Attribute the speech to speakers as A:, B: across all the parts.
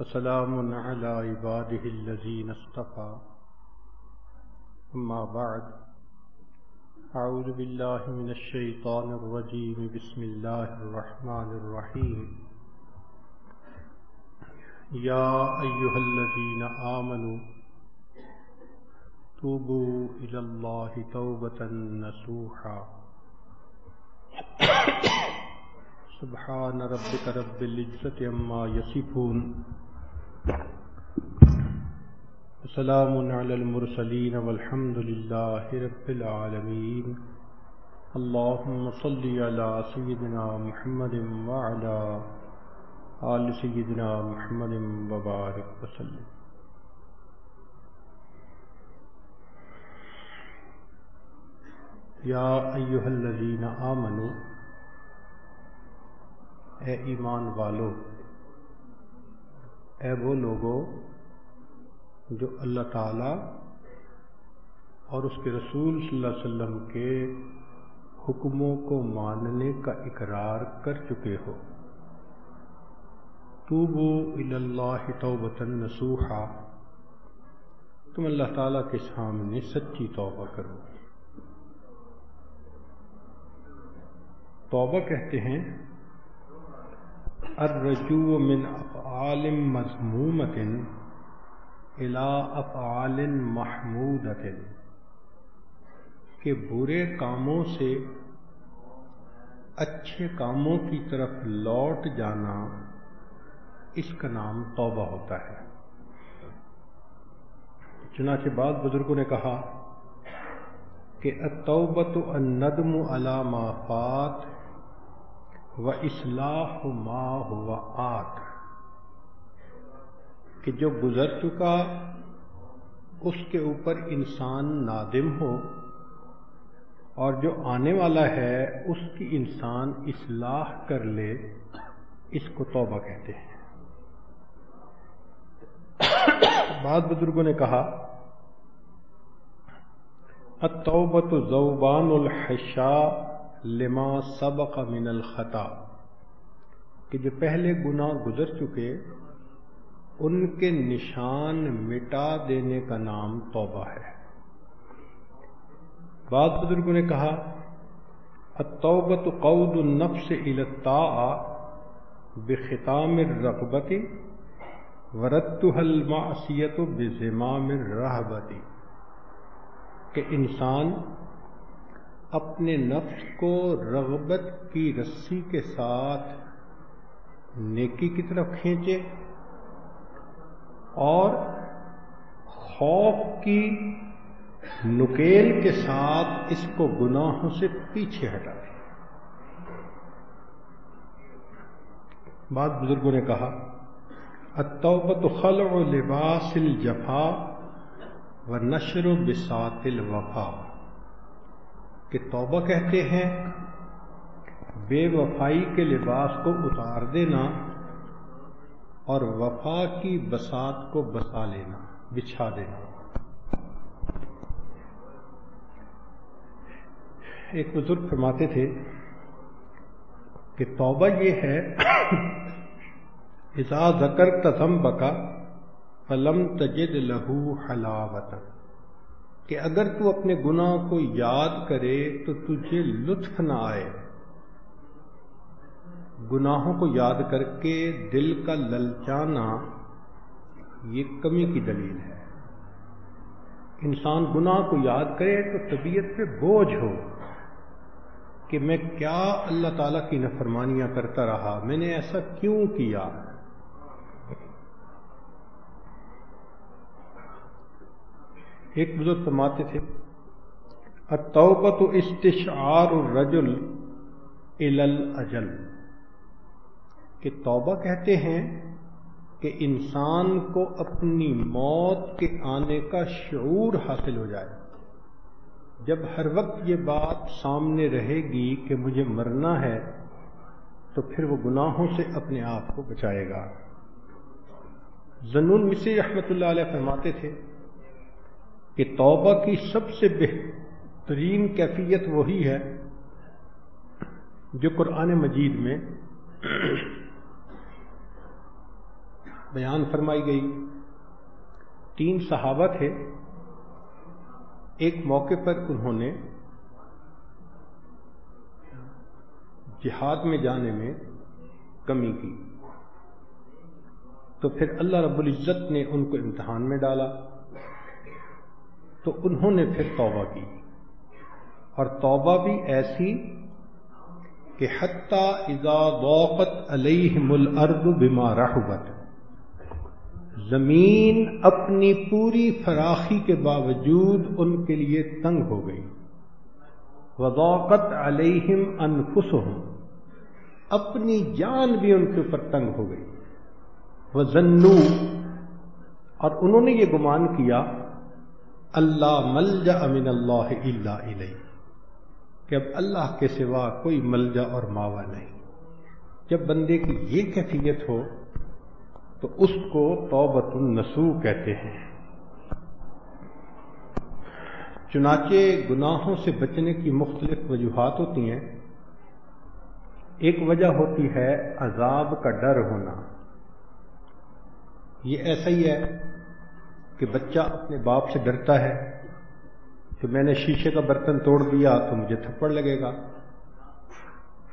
A: وسلام على عباده الذين اصطفى. أما بعد أعوذ بالله من الشيطان الرجيم. بسم الله الرحمن الرحيم. يا أيها الذين آمنوا توبوا إلى الله توبة نسوحا سبحان ربك رب العزة عما يصفون. وسلام على المرسلين والحمد لله رب العالمين. اللهم صل على سيدنا محمد وعلى آل سيدنا محمد وبارك وسلم. یا ایوہ الذین آمنو اے ایمان والو، اے وہ لوگو جو اللہ تعالی اور اس کے رسول صلی اللہ علیہ وسلم کے حکموں کو ماننے کا اقرار کر چکے ہو۔ توبو اللہ توبتا نسوحا تم اللہ تعالیٰ کے سامنے سچی توبہ کرو۔ توبہ کہتے ہیں الرجوع من افعال مضمومت الى افعال محمودت کہ برے کاموں سے اچھے کاموں کی طرف لوٹ جانا اس کا نام توبہ ہوتا ہے۔ چنانچہ بعد بزرگوں نے کہا کہ التوبت الندم على ما فات و اصلاح ما ہوا آت کہ جو گزر چکا اس کے اوپر انسان نادم ہو اور جو آنے والا ہے اس کی انسان اصلاح کر لے، اس کو توبہ کہتے ہیں۔ بعض بزرگوں نے کہا التوبت زوبان الحشا لما سبق من الخطا، کہ جو پہلے گناہ گزر چکے، ان کے نشان مٹا دینے کا نام توبہ ہے۔ بعض بزرگوں نے کہا التوبت قود النفس الطاع بختام الرغبتی ورتها المعصیت بزمام الرہبتی کہ انسان اپنے نفس کو رغبت کی رسی کے ساتھ نیکی کی طرف کھینچے اور خوف کی نکیل کے ساتھ اس کو گناہوں سے پیچھے ہٹائے بعض بزرگوں نے کہا التوبت خلع لباس الجفا و نشر بسات الوفا۔ کہ توبہ کہتے ہیں، بے وفائی کے لباس کو اتار دینا اور وفا کی بسات کو بسا لینا، بچھا دینا۔ ایک بزرگ فرماتے تھے کہ توبہ یہ ہے، اذا ذکر تسم بکا فلم تجد لہو حلاوت کہ اگر تو اپنے گناہ کو یاد کرے تو تجھے لطف نہ آئے۔ گناہوں کو یاد کر کے دل کا للچانا یہ کمی کی دلیل ہے۔ انسان گناہ کو یاد کرے تو طبیعت پہ بوجھ ہو کہ میں کیا اللہ تعالیٰ کی نفرمانیاں کرتا رہا، میں نے ایسا کیوں کیا؟ ایک بزرگ فرماتے تھے توبت استشعار الرجل اجل کہ توبہ کہتے ہیں کہ انسان کو اپنی موت کے آنے کا شعور حاصل ہو جائے۔ جب ہر وقت یہ بات سامنے رہے گی کہ مجھے مرنا ہے، تو پھر وہ گناہوں سے اپنے آپ کو بچائے گا۔ زنون مصری رحمت اللہ علیہ فرماتے تھے کہ توبہ کی سب سے بہترین کیفیت وہی ہے جو قرآن مجید میں بیان فرمائی گئی۔ تین صحابہ تھے۔ ایک موقع پر انہوں نے جہاد میں جانے میں کمی کی۔ تو پھر اللہ رب العزت نے ان کو امتحان میں ڈالا۔ تو انہوں نے پھر توبہ کی۔ اور توبہ بھی ایسی کہ حتیٰ اذا ضاقت علیہم الارض بما رحبت۔ زمین اپنی پوری فراخی کے باوجود ان کے لیے تنگ ہو گئی۔ وضاقت علیہم انفسہم۔ اپنی جان بھی ان کے اوپر تنگ ہو گئی۔ وہ اور انہوں نے یہ گمان کیا اللہ ملجا امن اللہ اللہ علیہ کہ اب اللہ کے سوا کوئی ملجا اور ماوا نہیں، جب بندے کی یہ کیفیت ہو تو اس کو توبت النسو کہتے ہیں۔ چنانچہ گناہوں سے بچنے کی مختلف وجوہات ہوتی ہیں۔ ایک وجہ ہوتی ہے عذاب کا ڈر ہونا۔ یہ ایسا ہی ہے کہ بچہ اپنے باپ سے ڈرتا ہے کہ میں نے شیشے کا برتن توڑ دیا تو مجھے تھپڑ لگے گا۔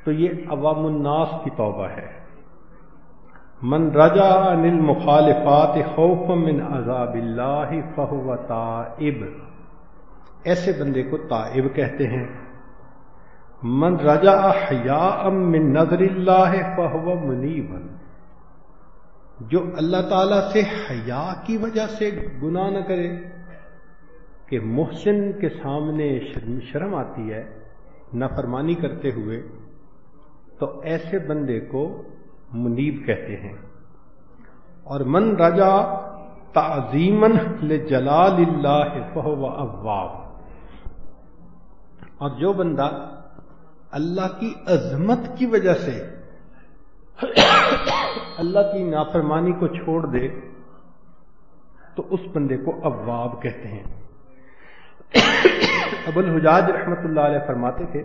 A: تو یہ عوام الناس کی توبہ ہے۔ من رجا انل مخالفات خوف من عذاب اللہ فہو تائب۔ ایسے بندے کو تائب کہتے ہیں۔ من رجا حیا من نظر اللہ فہو منیبن۔ جو اللہ تعالی سے حیا کی وجہ سے گناہ نہ کرے، کہ محسن کے سامنے شرم شرم آتی ہے، نافرمانی کرتے ہوئے، تو ایسے بندے کو منیب کہتے ہیں۔ اور من رجا تعظیمن لجلال اللہ فہو اواب اور جو بندہ اللہ کی عظمت کی وجہ سے اللہ کی نافرمانی کو چھوڑ دے تو اس بندے کو اواب کہتے ہیں۔ ابو الحجاج رحمت اللہ علیہ فرماتے تھے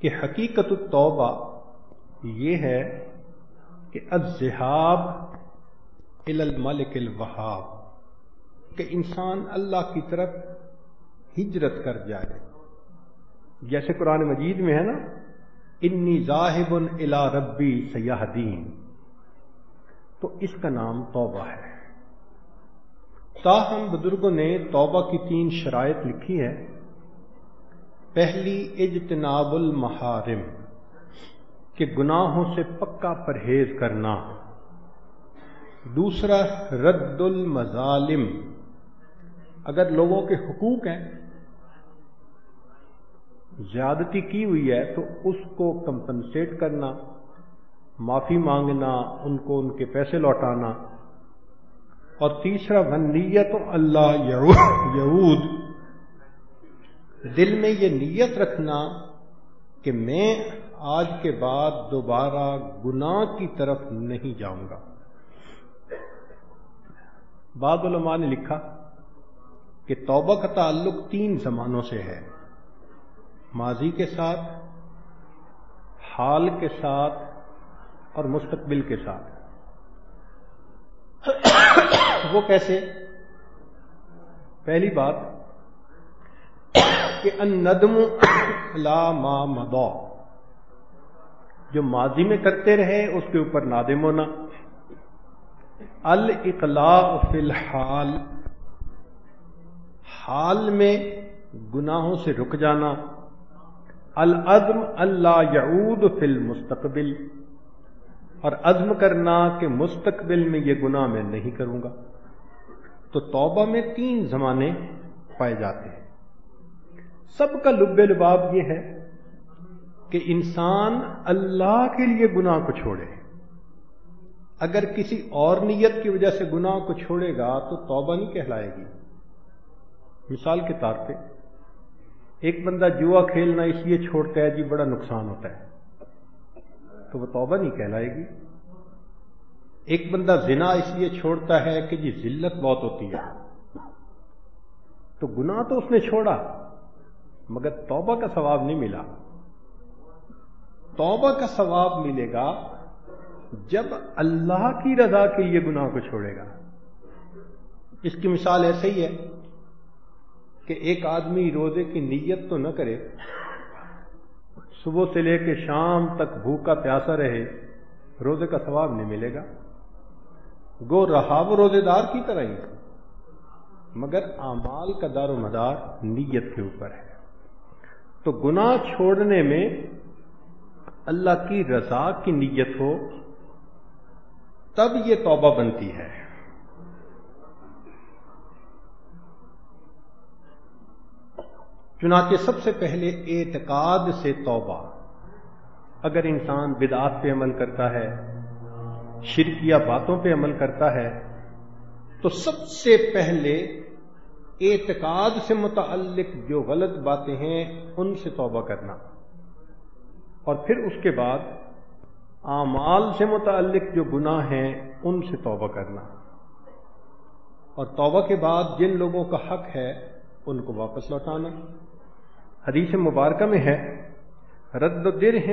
A: کہ حقیقت التوبہ یہ ہے کہ الزہاب الملک الوہاب، کہ انسان اللہ کی طرف ہجرت کر جائے۔ جیسے قرآن مجید میں ہے نا انی ذاہب الا ربی سیاح دین تو اس کا نام توبہ ہے۔ تاہم بزرگوں نے توبہ کی تین شرائط لکھی ہے پہلی، اجتناب المحارم، کہ گناہوں سے پکا پرہیز کرنا۔ دوسرا، رد المظالم، اگر لوگوں کے حقوق ہیں زیادتی کی ہوئی ہے تو اس کو کمپنسیٹ کرنا، معافی مانگنا، ان کو ان کے پیسے لوٹانا۔ اور تیسرا بندیت اللہ یہود دل میں یہ نیت رکھنا کہ میں آج کے بعد دوبارہ گناہ کی طرف نہیں جاؤں گا۔ بعض علماء نے لکھا کہ توبہ کا تعلق تین زمانوں سے ہے۔ ماضی کے ساتھ، حال کے ساتھ اور مستقبل کے ساتھ۔ وہ کیسے؟ پہلی بات کہ ان ندم لا ما مدو جو ماضی میں کرتے رہے، اس کے اوپر نادم ہونا۔ الاقلاع فی الحال۔ حال میں گناہوں سے رک جانا۔ العزم اللہ یعود فی المستقبل۔ اور عزم کرنا کہ مستقبل میں یہ گناہ میں نہیں کروں گا۔ تو توبہ میں تین زمانے پائے جاتے ہیں۔ سب کا لب لباب یہ ہے کہ انسان اللہ کے لیے گناہ کو چھوڑے۔ اگر کسی اور نیت کی وجہ سے گناہ کو چھوڑے گا تو توبہ نہیں کہلائے گی۔ مثال کے طور پہ ایک بندہ جوا کھیلنا اس لیے چھوڑتا ہے جی بڑا نقصان ہوتا ہے۔ تو وہ توبہ نہیں کہلائے گی۔ ایک بندہ زنا اس لیے چھوڑتا ہے کہ جی ذلت بہت ہوتی ہے۔ تو گناہ تو اس نے چھوڑا، مگر توبہ کا ثواب نہیں ملا۔ توبہ کا ثواب ملے گا جب اللہ کی رضا کے لیے گناہ کو چھوڑے گا۔ اس کی مثال ایسے ہی ہے۔ کہ ایک آدمی روزے کی نیت تو نہ کرے، صبح سے لے کے شام تک بھوکا پیاسا رہے، روزے کا ثواب نہیں ملے گا۔ گو رہا وہ روزے دار کی طرح ہی۔ مگر اعمال کا دار و مدار نیت کے اوپر ہے۔ تو گناہ چھوڑنے میں اللہ کی رضا کی نیت ہو، تب یہ توبہ بنتی ہے۔ چنانچہ سب سے پہلے اعتقاد سے توبہ۔ اگر انسان بدعات پہ عمل کرتا ہے شرکیہ باتوں پہ عمل کرتا ہے، تو سب سے پہلے اعتقاد سے متعلق جو غلط باتیں ہیں، ان سے توبہ کرنا۔ اور پھر اس کے بعد اعمال سے متعلق جو گناہ ہیں، ان سے توبہ کرنا۔ اور توبہ کے بعد جن لوگوں کا حق ہے، ان کو واپس لوٹانا۔ حدیث مبارکہ میں ہے، رد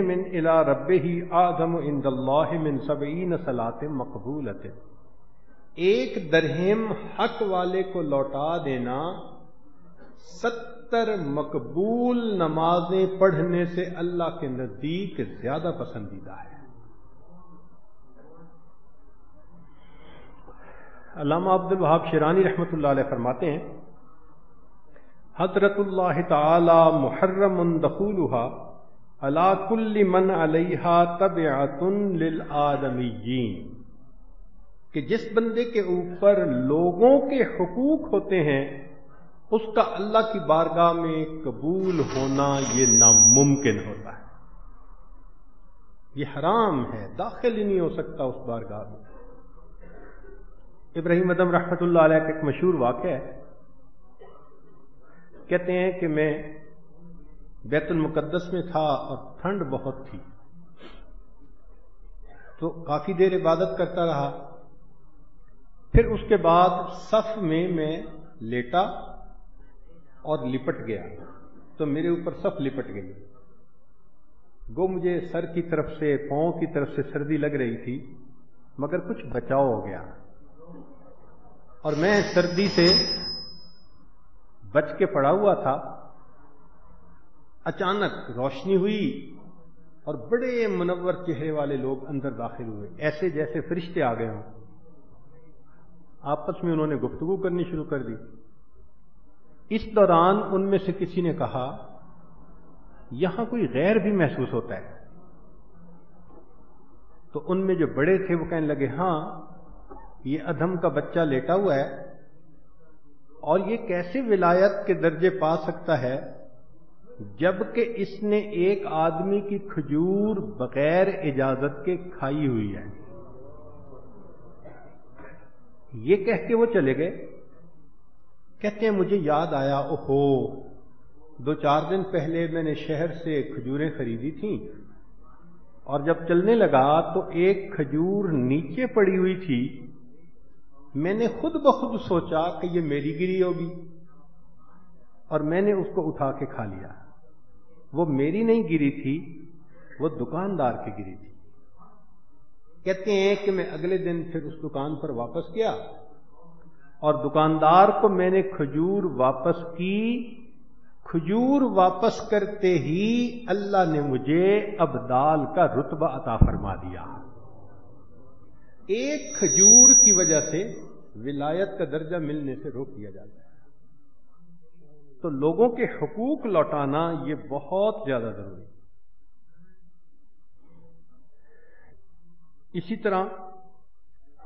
A: من الى رب ہی آدم عند اللہ من سبعین صلاة مقبولت ایک درہم حق والے کو لوٹا دینا، ستر مقبول نمازیں پڑھنے سے اللہ کے نزدیک زیادہ پسندیدہ ہے۔ علامہ عبد الوہاب شیرانی رحمۃ اللہ علیہ فرماتے ہیں حضرت اللہ تعالی محرم دخولها علا کل من علیہ طبعت للآدمیین، کہ جس بندے کے اوپر لوگوں کے حقوق ہوتے ہیں، اس کا اللہ کی بارگاہ میں قبول ہونا یہ ناممکن ہوتا ہے۔ یہ حرام ہے، داخل ہی نہیں ہو سکتا اس بارگاہ میں۔ ابراہیم ادم رحمت اللہ علیہ کا ایک مشہور واقعہ ہے۔ کہتے ہیں کہ میں بیت المقدس میں تھا اور ٹھنڈ بہت تھی۔ تو کافی دیر عبادت کرتا رہا۔ پھر اس کے بعد صف میں میں لیٹا اور لپٹ گیا۔ تو میرے اوپر صف لپٹ گئی۔ گو مجھے سر کی طرف سے، پاؤں کی طرف سے سردی لگ رہی تھی، مگر کچھ بچاؤ ہو گیا۔ اور میں سردی سے بچ کے پڑا ہوا تھا، اچانک روشنی ہوئی اور بڑے منور چہرے والے لوگ اندر داخل ہوئے۔ ایسے جیسے فرشتے آ گئے ہوں۔ آپس میں انہوں نے گفتگو کرنی شروع کر دی۔ اس دوران ان میں سے کسی نے کہا، یہاں کوئی غیر بھی محسوس ہوتا ہے۔ تو ان میں جو بڑے تھے وہ کہنے لگے ہاں یہ ادھم کا بچہ لیٹا ہوا ہے۔ اور یہ کیسے ولایت کے درجے پا سکتا ہے جبکہ اس نے ایک آدمی کی کھجور بغیر اجازت کے کھائی ہوئی ہے؟ یہ کہہ کے وہ چلے گئے۔ کہتے ہیں، مجھے یاد آیا، اوہو، دو چار دن پہلے میں نے شہر سے کھجوریں خریدی تھیں اور جب چلنے لگا تو ایک کھجور نیچے پڑی ہوئی تھی۔ میں نے خود بخود سوچا کہ یہ میری گری ہوگی اور میں نے اس کو اٹھا کے کھا لیا۔ وہ میری نہیں گری تھی، وہ دکاندار کی گری تھی۔ کہتے ہیں کہ میں اگلے دن پھر اس دکان پر واپس گیا اور دکاندار کو میں نے کھجور واپس کی۔ کھجور واپس کرتے ہی اللہ نے مجھے ابدال کا رتبہ عطا فرما دیا۔ ایک کھجور کی وجہ سے ولایت کا درجہ ملنے سے روک دیا جاتا ہے۔ تو لوگوں کے حقوق لوٹانا یہ بہت زیادہ ضروری اسی طرح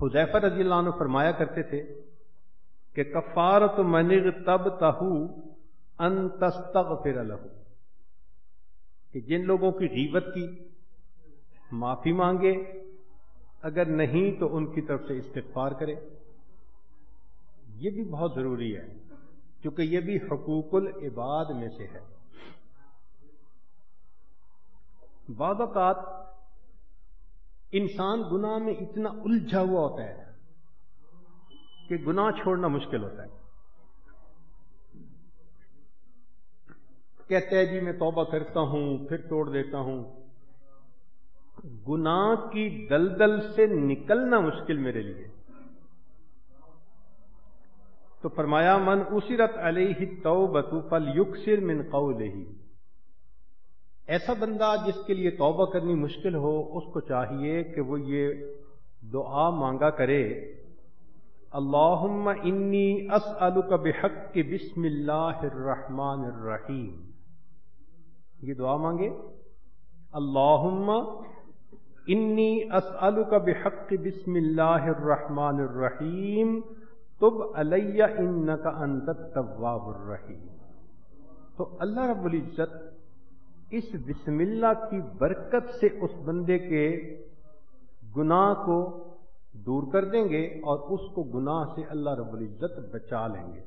A: حذیفہ رضی اللہ عنہ فرمایا کرتے تھے کہ کفارت منگ تب تہو انتستغفر لہو۔ کہ جن لوگوں کی غیبت کی معافی مانگے اگر نہیں تو ان کی طرف سے استغفار کرے۔ یہ بھی بہت ضروری ہے، کیونکہ یہ بھی حقوق العباد میں سے ہے۔ بعض اوقات انسان گناہ میں اتنا الجھا ہوا ہوتا ہے کہ گناہ چھوڑنا مشکل ہوتا ہے۔ کہتے ہیں جی میں توبہ کرتا ہوں، پھر توڑ دیتا ہوں۔ گناہ کی دلدل سے نکلنا مشکل میرے لیے۔ تو فرمایا، من اسرت علیہ تو بتو پل من قول ایسا بندہ جس کے لیے توبہ کرنی مشکل ہو، اس کو چاہیے کہ وہ یہ دعا مانگا کرے۔ اللہم انی اسألک بحق بسم اللہ الرحمن الرحیم یہ دعا مانگے۔ اللہم انی اسألک بحق بسم اللہ الرحمن الرحیم، تب علیہ انکا انت التواب الرحیم۔ تو اللہ رب العزت اس بسم اللہ کی برکت سے اس بندے کے گناہ کو دور کر دیں گے اور اس کو گناہ سے اللہ رب العزت بچا لیں گے۔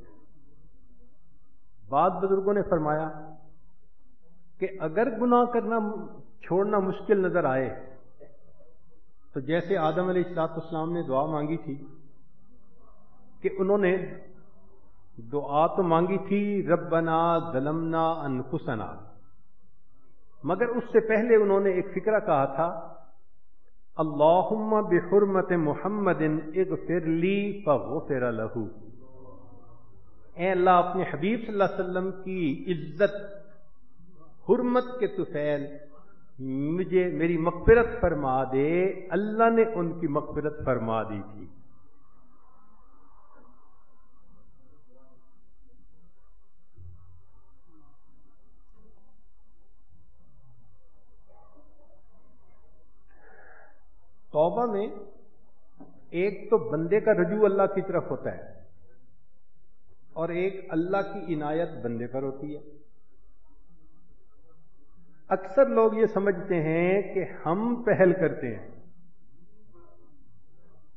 A: بعد بزرگوں نے فرمایا کہ اگر گناہ کرنا، چھوڑنا مشکل نظر آئے تو جیسے آدم علیہ السلاط اسلام نے دعا مانگی تھی کہ انہوں نے دعا تو مانگی تھی، ربنا ظلمنا انفسنا۔ مگر اس سے پہلے انہوں نے ایک فکرہ کہا تھا، اللہم بحرمت محمد اغفر لی فغفر لہو اے اللہ، اپنے حبیب صلی اللہ علیہ وسلم کی عزت، حرمت کے تفیل مجھے میری مغفرت فرما دے۔ اللہ نے ان کی مغفرت فرما دی تھی۔ توبہ میں ایک تو بندے کا رجوع اللہ کی طرف ہوتا ہے اور ایک اللہ کی عنایت بندے پر ہوتی ہے۔ اکثر لوگ یہ سمجھتے ہیں کہ ہم پہل کرتے ہیں۔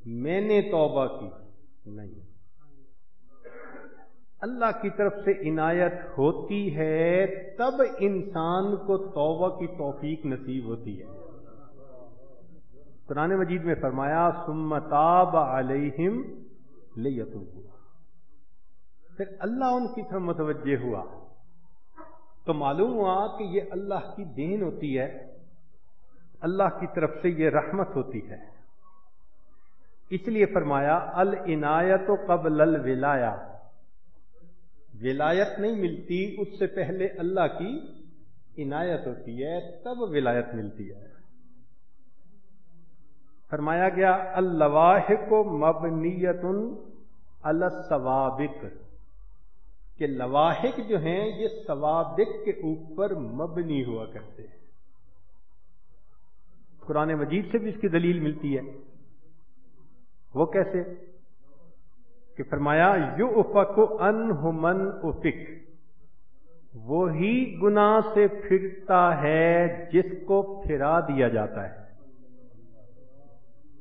A: میں نے توبہ کی۔ نہیں۔ اللہ کی طرف سے عنایت ہوتی ہے، تب انسان کو توبہ کی توفیق نصیب ہوتی ہے۔ قرآن مجید میں فرمایا سمتاب علیہم لیتو پھر اللہ ان کی طرف متوجہ ہوا۔ تو معلوم ہوا کہ یہ اللہ کی دین ہوتی ہے، اللہ کی طرف سے یہ رحمت ہوتی ہے۔ اس لیے فرمایا، العنایت و قبل الولایا ولایت نہیں ملتی، اس سے پہلے اللہ کی عنایت ہوتی ہے، تب ولایت ملتی ہے۔ فرمایا گیا اللہ کو مبنیت السوابق۔ کہ لواحق جو ہیں یہ سوابق کے اوپر مبنی ہوا کرتے ہیں۔ قرآن مجید سے بھی اس کی دلیل ملتی ہے۔ وہ کیسے؟ کہ فرمایا یو افق ان من افک۔ وہی گنا سے پھرتا ہے جس کو پھرا دیا جاتا ہے۔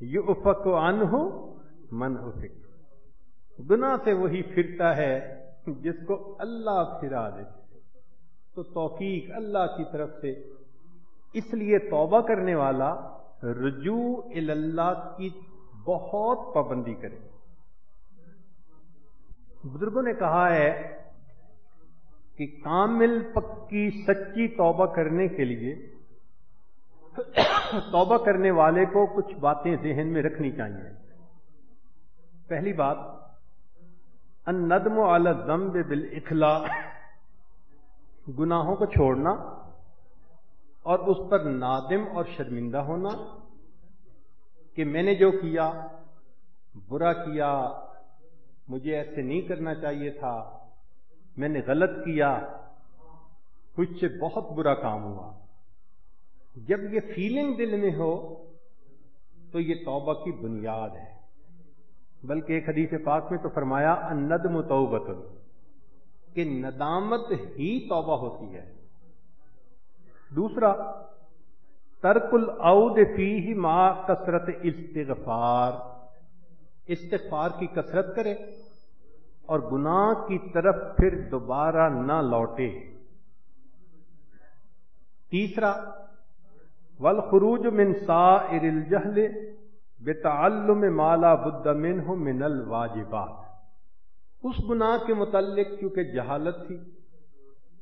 A: یو افق ان ہو من افک۔ گنا سے وہی پھرتا ہے جس کو اللہ پھرا دیتے تو توفیق اللہ کی طرف سے۔ اس لیے توبہ کرنے والا رجوع اللہ کی بہت پابندی کرے۔ بزرگوں نے کہا ہے کہ کامل پکی سچی توبہ کرنے کے لیے توبہ کرنے والے کو کچھ باتیں ذہن میں رکھنی چاہیے۔ پہلی بات ان ندم ضم بل اخلا گناہوں کو چھوڑنا اور اس پر نادم اور شرمندہ ہونا کہ میں نے جو کیا، برا کیا، مجھے ایسے نہیں کرنا چاہیے تھا، میں نے غلط کیا کچھ سے بہت برا کام ہوا۔ جب یہ فیلنگ دل میں ہو تو یہ توبہ کی بنیاد ہے۔ بلکہ ایک حدیث پاک میں تو فرمایا ندم توبت کہ ندامت ہی توبہ ہوتی ہے۔ دوسرا، ترک الاؤد فی ہی ماں کثرت استغفار استغفار کی کثرت کرے اور گناہ کی طرف پھر دوبارہ نہ لوٹے۔ تیسرا، والخروج من سائر الجہل بے تعلم مالا بد من ہو من الواجبات۔ اس گناہ کے متعلق کیونکہ جہالت تھی،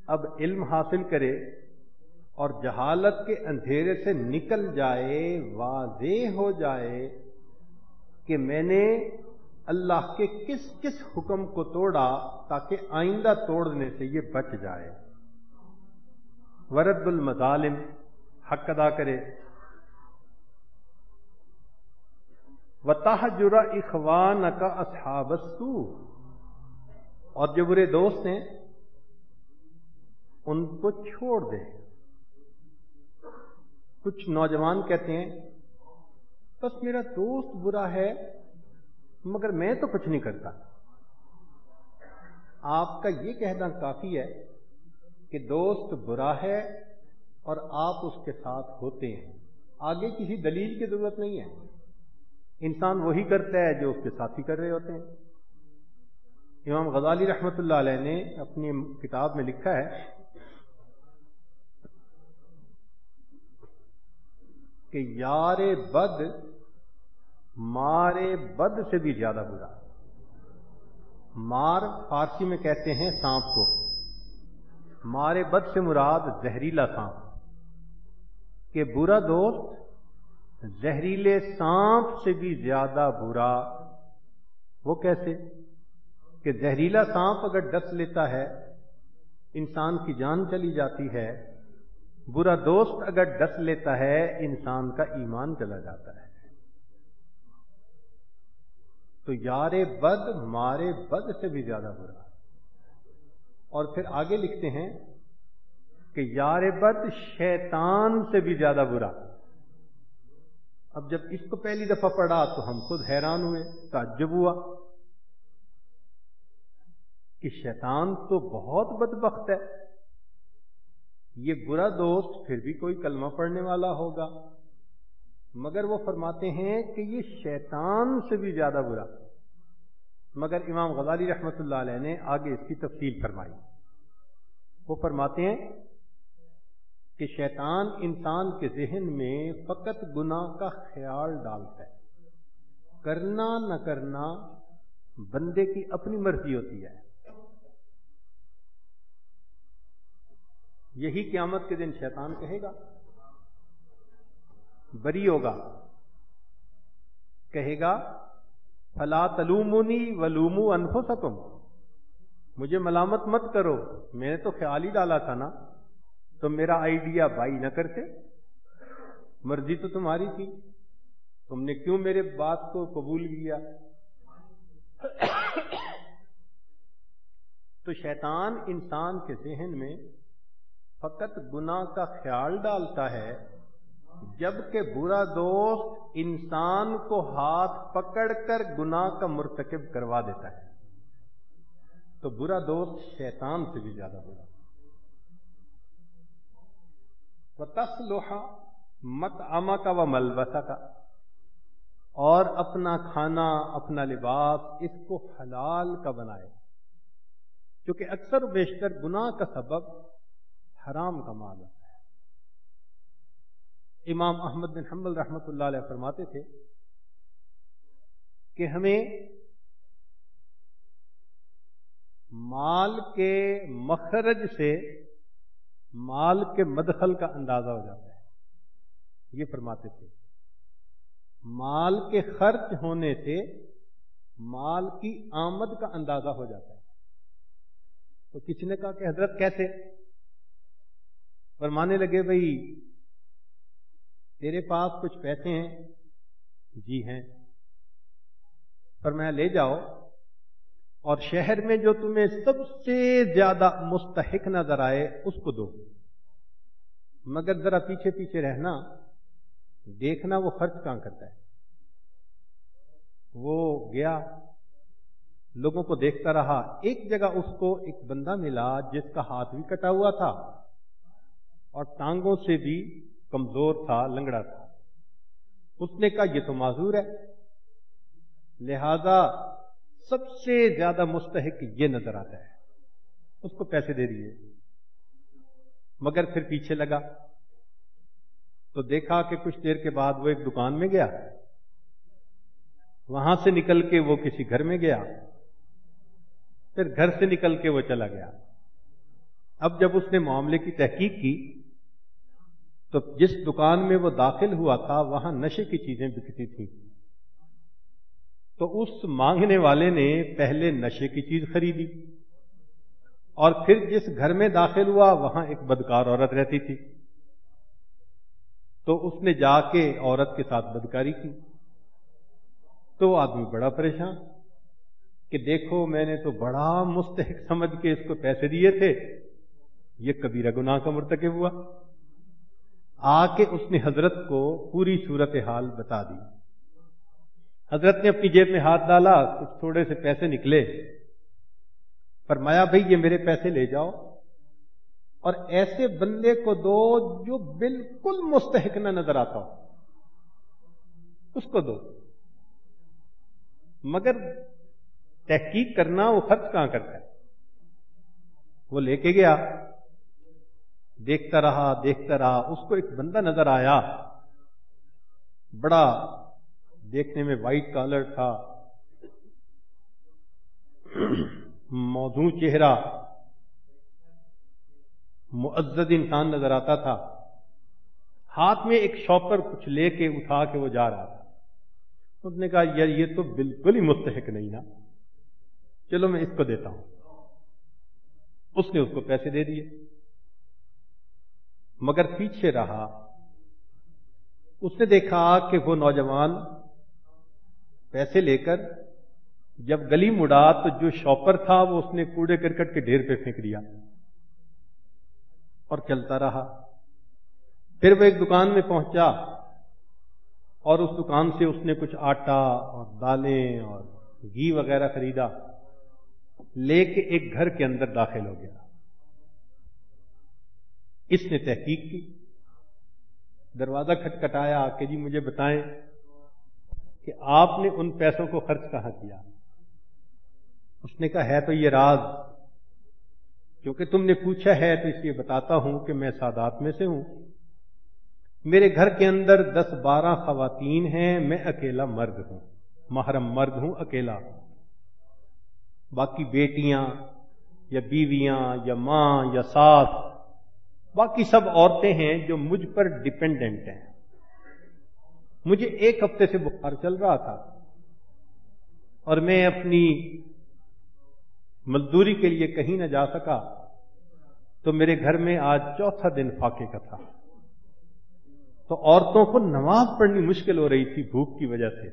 A: اب علم حاصل کرے اور جہالت کے اندھیرے سے نکل جائے، واضح ہو جائے کہ میں نے اللہ کے کس کس حکم کو توڑا تاکہ آئندہ توڑنے سے یہ بچ جائے۔ ورد المظالم، حق ادا کرے۔ وطاح جرا اخوان کا اصحابستو اور جو برے دوست ہیں، ان کو چھوڑ دیں۔ کچھ نوجوان کہتے ہیں، بس میرا دوست برا ہے، مگر میں تو کچھ نہیں کرتا۔ آپ کا یہ کہنا کافی ہے کہ دوست برا ہے اور آپ اس کے ساتھ ہوتے ہیں۔ آگے کسی دلیل کی ضرورت نہیں ہے۔ انسان وہی کرتا ہے جو اس کے ساتھی کر رہے ہوتے ہیں۔ امام غزالی رحمت اللہ علیہ نے اپنی کتاب میں لکھا ہے کہ یار بد مارے بد سے بھی زیادہ برا۔ مار فارسی میں کہتے ہیں سانپ کو۔ مارے بد سے مراد زہریلا سانپ۔ کہ برا دوست زہریلے سانپ سے بھی زیادہ برا۔ وہ کیسے؟ کہ زہریلا سانپ اگر ڈس لیتا ہے، انسان کی جان چلی جاتی ہے۔ برا دوست اگر ڈس لیتا ہے، انسان کا ایمان چلا جاتا ہے۔ تو یار بد مارے بد سے بھی زیادہ برا۔ اور پھر آگے لکھتے ہیں کہ یار بد شیطان سے بھی زیادہ برا۔ اب جب اس کو پہلی دفعہ پڑھا تو ہم خود حیران ہوئے، تعجب ہوا۔ کہ شیطان تو بہت بدبخت ہے۔ یہ برا دوست پھر بھی کوئی کلمہ پڑھنے والا ہوگا۔ مگر وہ فرماتے ہیں کہ یہ شیطان سے بھی زیادہ برا۔ مگر امام غزالی رحمت اللہ علیہ نے آگے اس کی تفصیل فرمائی۔ وہ فرماتے ہیں کہ شیطان انسان کے ذہن میں فقط گناہ کا خیال ڈالتا ہے۔ کرنا نہ کرنا بندے کی اپنی مرضی ہوتی ہے۔ یہی قیامت کے دن شیطان کہے گا۔ بری ہوگا۔ کہے گا، فلا تلومنی ولومو انفو سکم مجھے ملامت مت کرو۔ میں نے تو خیال ہی ڈالا تھا نا۔ تم میرا آئیڈیا بائی نہ کرتے۔ مرضی تو تمہاری تھی۔ تم نے کیوں میرے بات کو قبول کیا؟ تو شیطان انسان کے ذہن میں فقط گناہ کا خیال ڈالتا ہے جبکہ برا دوست انسان کو ہاتھ پکڑ کر گناہ کا مرتکب کروا دیتا ہے۔ تو برا دوست شیطان سے بھی زیادہ برا۔ تس لوہا مت اما کا و ملبسا کا اور اپنا کھانا، اپنا لباس اس کو حلال کا بنائے۔ کیونکہ اکثر بیشتر گناہ کا سبب حرام کا مال ہوتا ہے۔ امام احمد بن حمل رحمت اللہ علیہ فرماتے تھے کہ ہمیں مال کے مخرج سے مال کے مدخل کا اندازہ ہو جاتا ہے۔ یہ فرماتے تھے۔ مال کے خرچ ہونے سے مال کی آمد کا اندازہ ہو جاتا ہے۔ تو کسی نے کہا کہ حضرت کیسے؟ فرمانے لگے، بھائی، تیرے پاس کچھ پیسے ہیں۔ جی ہیں۔ پر میں لے جاؤ۔ اور شہر میں جو تمہیں سب سے زیادہ مستحق نظر آئے، اس کو دو۔ مگر ذرا پیچھے پیچھے رہنا، دیکھنا وہ خرچ کہاں کرتا ہے۔ وہ گیا، لوگوں کو دیکھتا رہا، ایک جگہ اس کو ایک بندہ ملا جس کا ہاتھ بھی کٹا ہوا تھا اور ٹانگوں سے بھی کمزور تھا، لنگڑا تھا۔ اس نے کہا، یہ تو معذور ہے۔ لہذا سب سے زیادہ مستحق یہ نظر آتا ہے، اس کو پیسے دے دیے مگر پھر پیچھے لگا۔ تو دیکھا کہ کچھ دیر کے بعد وہ ایک دکان میں گیا۔ وہاں سے نکل کے وہ کسی گھر میں گیا۔ پھر گھر سے نکل کے وہ چلا گیا۔ اب جب اس نے معاملے کی تحقیق کی، تو جس دکان میں وہ داخل ہوا تھا، وہاں نشے کی چیزیں بکتی تھیں۔ تو اس مانگنے والے نے پہلے نشے کی چیز خریدی اور پھر جس گھر میں داخل ہوا وہاں ایک بدکار عورت رہتی تھی۔ تو اس نے جا کے عورت کے ساتھ بدکاری کی۔ تو وہ آدمی بڑا پریشان کہ دیکھو میں نے تو بڑا مستحق سمجھ کے اس کو پیسے دیے تھے۔ یہ کبیرہ گناہ کا مرتکب ہوا۔ آ کے اس نے حضرت کو پوری صورت حال بتا دی۔ حضرت نے اپنی جیب میں ہاتھ ڈالا، کچھ تھوڑے سے پیسے نکلے۔ فرمایا، بھائی، یہ میرے پیسے لے جاؤ۔ اور ایسے بندے کو دو جو بالکل مستحق نہ نظر آتا ہو۔ اس کو دو۔ مگر تحقیق کرنا، وہ خرچ کہاں کرتا ہے؟ وہ لے کے گیا۔ دیکھتا رہا دیکھتا رہا۔ اس کو ایک بندہ نظر آیا۔ بڑا دیکھنے میں وائٹ کالر تھا۔ موضوع چہرہ۔ معزز انسان نظر آتا تھا۔ ہاتھ میں ایک شاپر کچھ لے کے اٹھا کے وہ جا رہا تھا۔ اس نے کہا، یار، یہ تو بالکل ہی مستحق نہیں نا۔ چلو میں اس کو دیتا ہوں۔ اس نے اس کو پیسے دے دیے۔ مگر پیچھے رہا۔ اس نے دیکھا کہ وہ نوجوان پیسے لے کر جب گلی مڑا تو جو شاپر تھا وہ اس نے کوڑے کرکٹ کے ڈھیر پہ پھینک دیا اور چلتا رہا۔ پھر وہ ایک دکان میں پہنچا اور اس دکان سے اس نے کچھ آٹا اور دالیں اور گھی وغیرہ خریدا۔ لے کے ایک گھر کے اندر داخل ہو گیا۔ اس نے تحقیق کی۔ دروازہ کھٹکھٹایا کہ جی مجھے بتائیں کہ آپ نے ان پیسوں کو خرچ کہاں کیا؟ اس نے کہا، ہے تو یہ راز۔ کیونکہ تم نے پوچھا ہے تو اس لیے بتاتا ہوں کہ میں سادات میں سے ہوں۔ میرے گھر کے اندر دس بارہ خواتین ہیں، میں اکیلا مرد ہوں۔ محرم مرد ہوں، اکیلا۔ باقی بیٹیاں یا بیویاں یا ماں یا ساس، باقی سب عورتیں ہیں جو مجھ پر ڈپینڈنٹ ہیں۔ مجھے ایک ہفتے سے بخار چل رہا تھا اور میں اپنی مزدوری کے لیے کہیں نہ جا سکا تو میرے گھر میں آج چوتھا دن فاقے کا تھا۔ تو عورتوں کو نماز پڑھنی مشکل ہو رہی تھی بھوک کی وجہ سے۔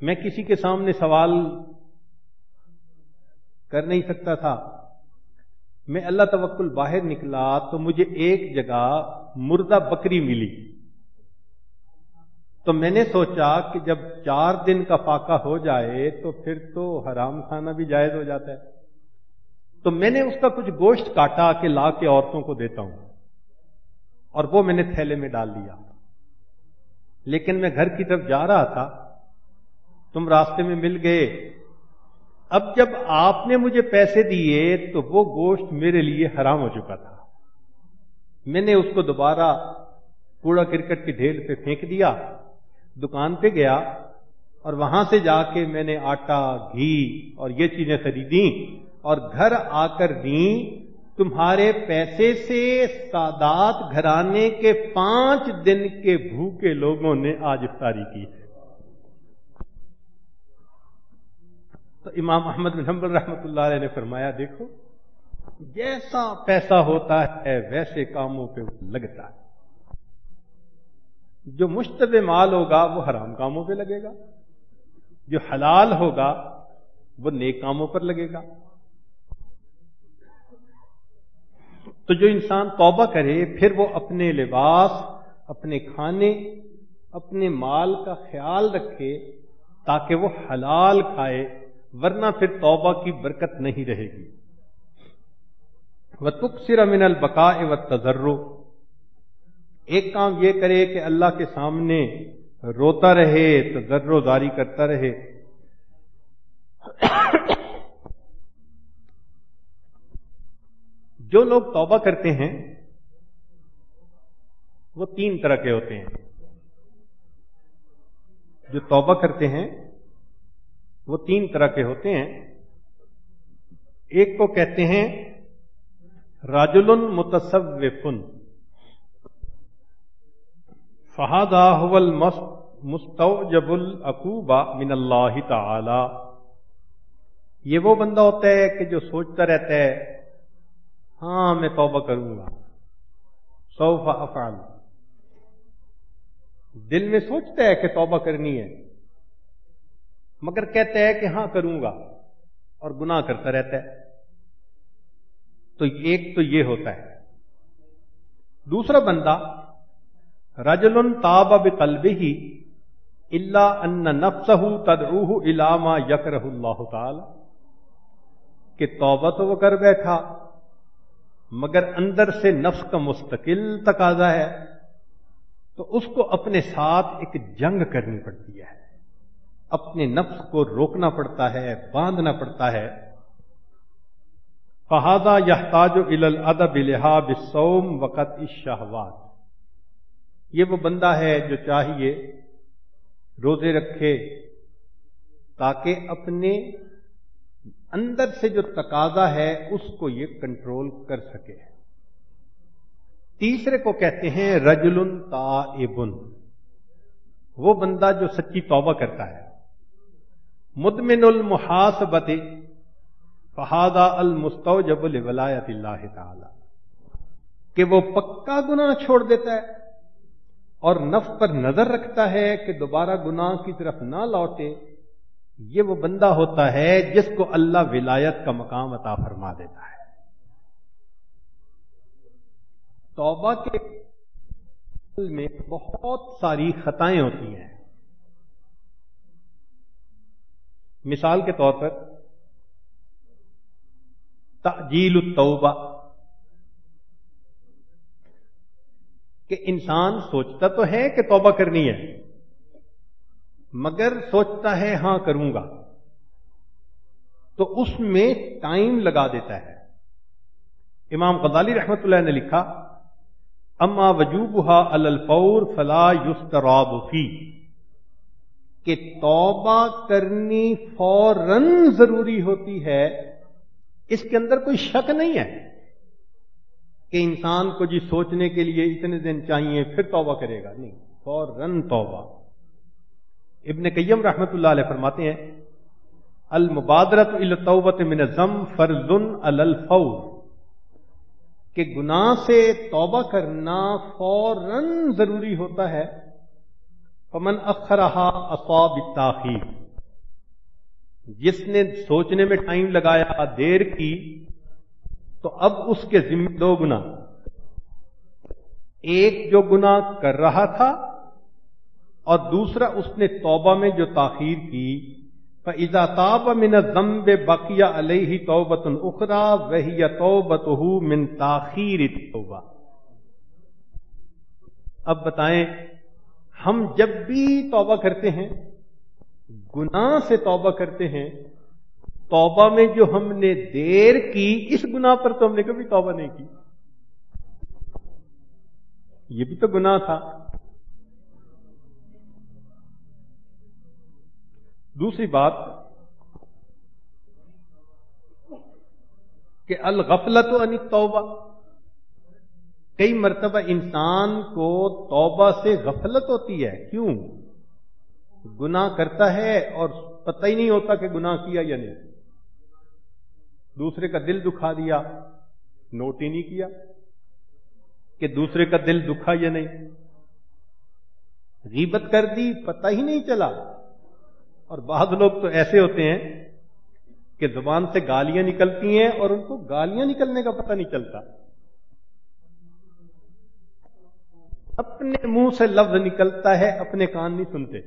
A: میں کسی کے سامنے سوال کر نہیں سکتا تھا۔ میں اللہ توکل باہر نکلا تو مجھے ایک جگہ مردہ بکری ملی۔ تو میں نے سوچا کہ جب چار دن کا فاقہ ہو جائے تو پھر تو حرام کھانا بھی جائز ہو جاتا ہے۔ تو میں نے اس کا کچھ گوشت کاٹا کہ لا کے عورتوں کو دیتا ہوں۔ اور وہ میں نے تھیلے میں ڈال دیا لیکن میں گھر کی طرف جا رہا تھا۔ تم راستے میں مل گئے۔ اب جب آپ نے مجھے پیسے دیے تو وہ گوشت میرے لیے حرام ہو چکا تھا۔ میں نے اس کو دوبارہ کوڑا کرکٹ کے ڈھیر پہ پھینک دیا۔ دکان پہ گیا اور وہاں سے جا کے میں نے آٹا، گھی اور یہ چیزیں خریدی اور گھر آ کر دیں، تمہارے پیسے سے سادات گھرانے کے پانچ دن کے بھوکے لوگوں نے آج افطاری کی۔ ہے تو امام احمد بن حنبل رحمت اللہ علیہ نے فرمایا، دیکھو، جیسا پیسہ ہوتا ہے، ویسے کاموں پہ لگتا ہے۔ جو مشتب مال ہوگا وہ حرام کاموں پہ لگے گا، جو حلال ہوگا وہ نیک کاموں پر لگے گا۔ تو جو انسان توبہ کرے، پھر وہ اپنے لباس، اپنے کھانے، اپنے مال کا خیال رکھے تاکہ وہ حلال کھائے، ورنہ پھر توبہ کی برکت نہیں رہے گی۔ وہ تک سر امن البقا و تجرو ایک کام یہ کرے کہ اللہ کے سامنے روتا رہے تجرو داری کرتا رہے۔ جو لوگ توبہ کرتے ہیں، وہ تین طرح کے ہوتے ہیں۔ جو توبہ کرتے ہیں، وہ تین طرح کے ہوتے ہیں۔ ایک کو کہتے ہیں راجل متصوفن۔ فہادہ مستوجب العقوبہ من اللہ تعالی۔ یہ وہ بندہ ہوتا ہے کہ جو سوچتا رہتا ہے ہاں میں توبہ کروں گا۔ سوفا افعال دل میں سوچتا ہے کہ توبہ کرنی ہے، مگر کہتا ہے کہ ہاں کروں گا اور گناہ کرتا رہتا ہے۔ تو ایک تو یہ ہوتا ہے۔ دوسرا بندہ رجل تاب بقلبه ہی اللہ ان نفسه تدعوه الى ما يكره اللہ تعالی کہ توبہ تو وہ کر بیٹھا، مگر اندر سے نفس کا مستقل تقاضا ہے، تو اس کو اپنے ساتھ ایک جنگ کرنی پڑتی ہے۔ اپنے نفس کو روکنا پڑتا ہے، باندھنا پڑتا ہے۔ فہذا یحتاج الادب لحاب سوم وقت شہوات یہ وہ بندہ ہے جو چاہیے، روزے رکھے، تاکہ اپنے اندر سے جو تقاضا ہے اس کو یہ کنٹرول کر سکے۔ تیسرے کو کہتے ہیں رجل تائبن وہ بندہ جو سچی توبہ کرتا ہے۔ مدمن المحاسبت فہادہ المستوجب لولایت اللہ تعالی۔ کہ وہ پکا گناہ چھوڑ دیتا ہے۔ اور نفس پر نظر رکھتا ہے کہ دوبارہ گناہ کی طرف نہ لوٹے، یہ وہ بندہ ہوتا ہے جس کو اللہ ولایت کا مقام عطا فرما دیتا ہے۔ توبہ کے میں بہت ساری خطائیں ہوتی ہیں۔ مثال کے طور پر تجیل التوبہ۔ کہ انسان سوچتا تو ہے کہ توبہ کرنی ہے، مگر سوچتا ہے ہاں کروں گا۔ تو اس میں ٹائم لگا دیتا ہے۔ امام غزالی رحمت اللہ نے لکھا، اما وجوبہ الفور فلا یستراب فی۔ کہ توبہ کرنی فوراً ضروری ہوتی ہے، اس کے اندر کوئی شک نہیں ہے۔ کہ انسان کو جی سوچنے کے لیے اتنے دن چاہیے، پھر توبہ کرے گا۔ نہیں، فوراً توبہ۔ ابن قیم رحمت اللہ علیہ فرماتے ہیں المبادرت التوبت من زم فرزن الفور کہ گناہ سے توبہ کرنا فوراً ضروری ہوتا ہے۔ پمن اخرہا اصاب تاخیر جس نے سوچنے میں ٹائم لگایا، دیر کی تو اب اس کے ذمہ دو گنا ایک جو گنا کر رہا تھا اور دوسرا اس نے توبہ میں جو تاخیر کی۔ فضا تاب من ضمب بقیہ علیہ توبت اخرا وہی توبت من تاخیر توبہ اب بتائیں، ہم جب بھی توبہ کرتے ہیں، گناہ سے توبہ کرتے ہیں توبہ میں جو ہم نے دیر کی اس گنا پر تو ہم نے کبھی توبہ نہیں کی؟ یہ بھی تو گنا تھا۔ دوسری بات کہ الغفلت ان توبہ کئی مرتبہ انسان کو توبہ سے غفلت ہوتی ہے۔ کیوں؟ گنا کرتا ہے اور پتہ ہی نہیں ہوتا کہ گناہ کیا یا نہیں۔ دوسرے کا دل دکھا دیا، نوٹ ہی نہیں کیا کہ دوسرے کا دل دکھا یا نہیں۔ غیبت کر دی، پتہ ہی نہیں چلا۔ اور بعض لوگ تو ایسے ہوتے ہیں کہ زبان سے گالیاں نکلتی ہیں اور ان کو گالیاں نکلنے کا پتہ نہیں چلتا۔ اپنے منہ سے لفظ نکلتا ہے، اپنے کان نہیں سنتے۔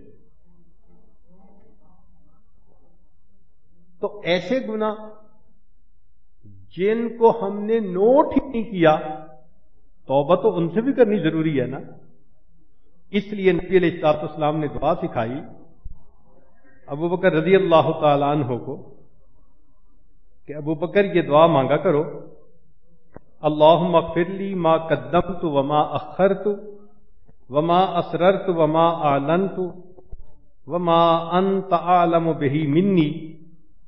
A: تو ایسے گنا جن کو ہم نے نوٹ ہی نہیں کیا، توبہ تو ان سے بھی کرنی ضروری ہے نا۔ اس لیے نبی علیہ السلاط اسلام نے دعا سکھائی ابو بکر رضی اللہ تعالیٰ عنہ کو کہ ابو بکر یہ دعا مانگا کرو اللہ مغفرلی ما قدم تو وما اخر تو وما اسرر تو وما آلن تو وما انت عالم بہی منی۔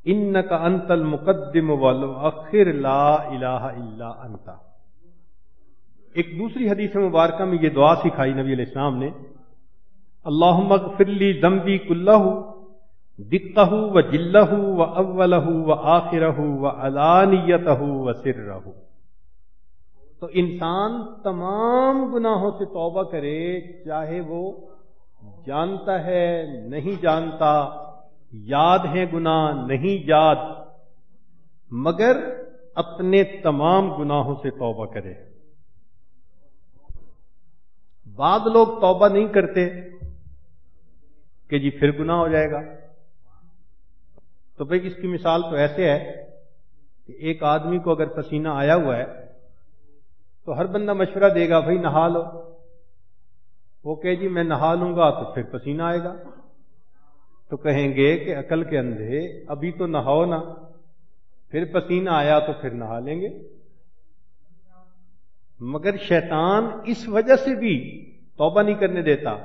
A: ان کا انت المقدم والمؤخر لا الہ الا انت ایک دوسری حدیث مبارکہ میں یہ دعا سکھائی نبی علیہ السلام نے اللہ مغفرلی دمبی کلہ دکھ و جلہ و اول و آخر و علانیت و سر رہو تو انسان تمام گناہوں سے توبہ کرے، چاہے وہ جانتا ہے، نہیں جانتا یاد ہے گناہ، نہیں یاد، مگر اپنے تمام گناہوں سے توبہ کرے۔ بعض لوگ توبہ نہیں کرتے کہ جی پھر گناہ ہو جائے گا۔ تو بھائی اس کی مثال تو ایسے ہے کہ ایک آدمی کو اگر پسینہ آیا ہوا ہے تو ہر بندہ مشورہ دے گا، بھائی نہا لو۔ وہ کہ جی میں نہا لوں گا تو پھر پسینہ آئے گا۔ تو کہیں گے کہ عقل کے اندھے، ابھی تو نہاؤ نا، پھر پسینہ آیا تو پھر نہا لیں گے۔ مگر شیطان اس وجہ سے بھی توبہ نہیں کرنے دیتا۔